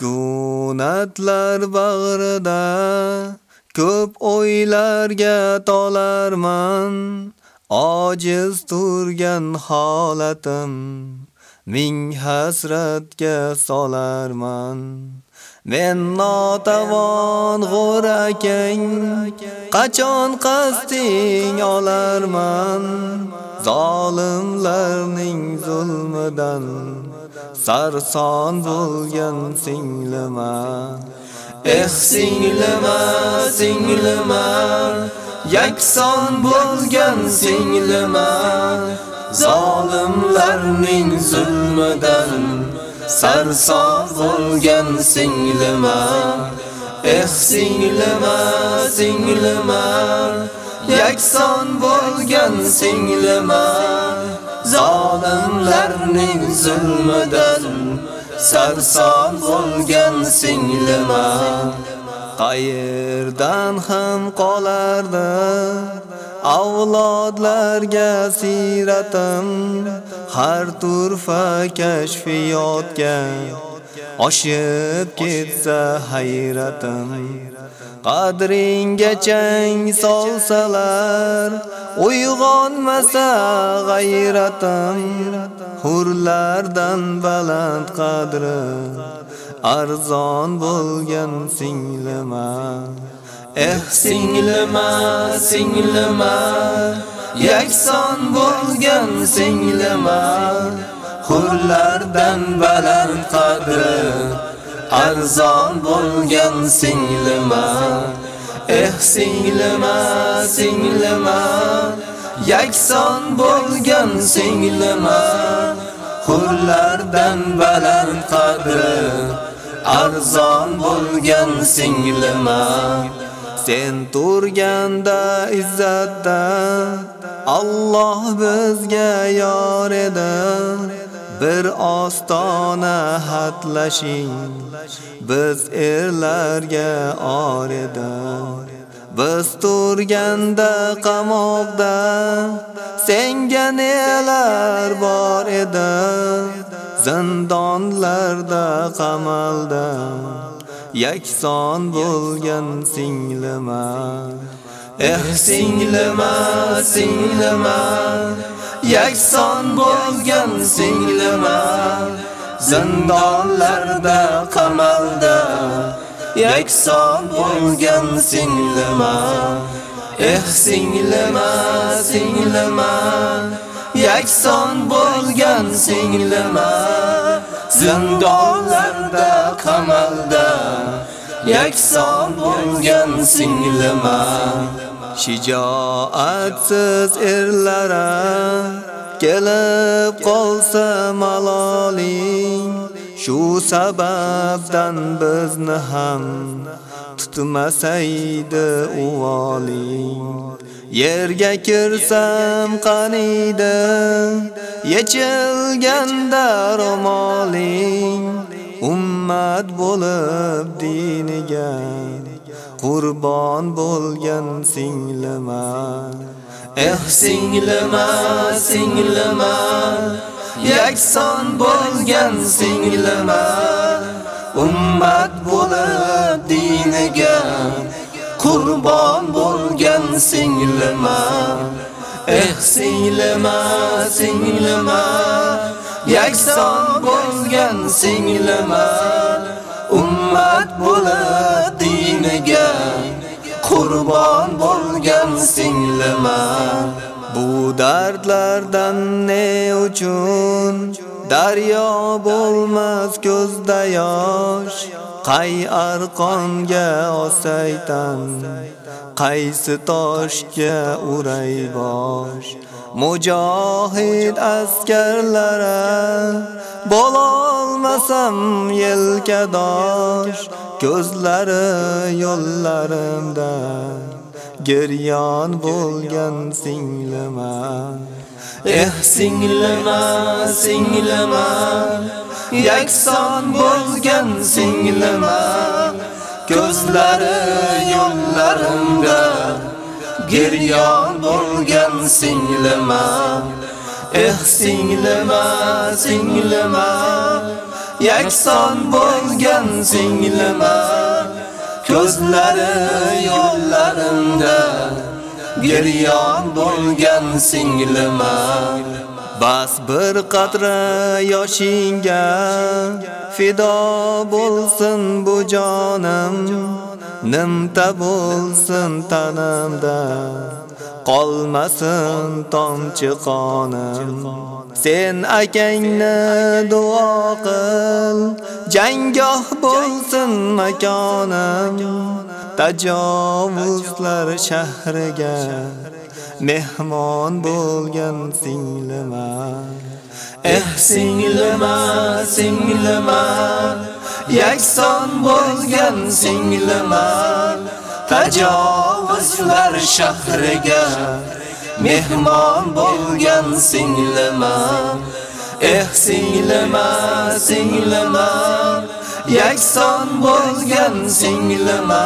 Sukunatlar bag'rida ko'p o'ylarga tolarman. Ojiz turgan holatim ming hasratga solarman. Men notavon g'o'rakang qachon qasting olarman zolimlarning zulmidan sarson bo'lgan singlima. Eh singlima singlima. Yakson bo'lgan singlima. Zolimlarning zulmidan sarson bo'lgan singlima. Eh singlima singlima. Yakson bo'lgan singlima. Zolimlarning zulmidan sarson bo'lgan singlima qayerdan ham qolardi? Avlodlarga siratim har turfa kashfiyotga oshib ketsa hayratim qadringga chang solsalar uyg'onmasa g'ayratim. Hurlardan baland qadri arzon bo'lgan singlima. Eh singlima singlima yakson bo'lgan singlima. Hurlardan baland qadri arzon bo'lgan singlima. Eh singlima singlima yakson bo'lgan singlima. Hurlardan baland qadri arzon bo'lgan singlima. Sen turganda izzatda Alloh bizga yor edi bir ostona hatlashing biz erlarga or edi biz turganda qamoqda senga nelar bor edi zindonlarda qamalda. Yakson bo'lgan singlima eh singlima singlima yakson bo'lgan singlima zindonlarda qamalda yakson bo'lgan singlima eh singlima singlima yakson bo'lgan singlima zindonlarda qamalda yakson bo'lgan singlima shijoatsiz erlara kelib qolsa maloling shu sababdan bizni ham tutmasaydi uvoling yerga kirsam qaniydi yechilganda ro'moling ummat bo'lib diniga qurbon bo'lgan singlima. Eh singlima singlima yakson bo'lgan singlima. Ummat bo'lib diniga qurbon bo'lgan singlima. Eh singlima singlima yakson bo'lgan singlima. Ummat bo'lib diniga qurbon bo'lgan singlima. Bu dardlardan ne uchun? Daryo bo'lmas ko'zda yosh. Qay arqonga osaytan? Qaysi toshga uray bosh? Mujohid askarlara bo'lmasam yelkadosh ko'zlari yo'llarimda giryon bo'lgan singlima. Eh singlima singlima yakson bo'lgan singlima. Ko'zlari yo'llarimda giryon bo'lgan singlima. Eh singlima singlima yakson bo'lgan singlima ko'zlari yo'llarimda giryon bo'lgan singlima Bas bir qatra yoshingga fido bo'lsin bu jonim. Nimta bo'lsin tanamda. Qolmasin tomchi qonim. Sen akangni duo qil jangoh bo'lsin makonim. Tajovuzlar shahriga mehmon bo'lgan singlima. Eh singlima singlima yakson bo'lgan singlima. Eh, tajovuzlar shahriga mehmon bo'lgan singlima eh singlima singlima yakson bo'lgan singlima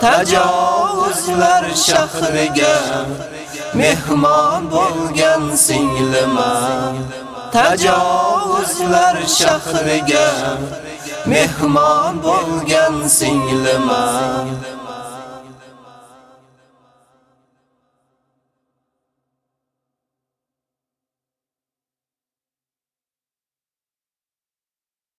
tajovuzlar shahriga mehmon bo'lgan singlima tajovuzlar shahriga mehmon bo'lgan singlima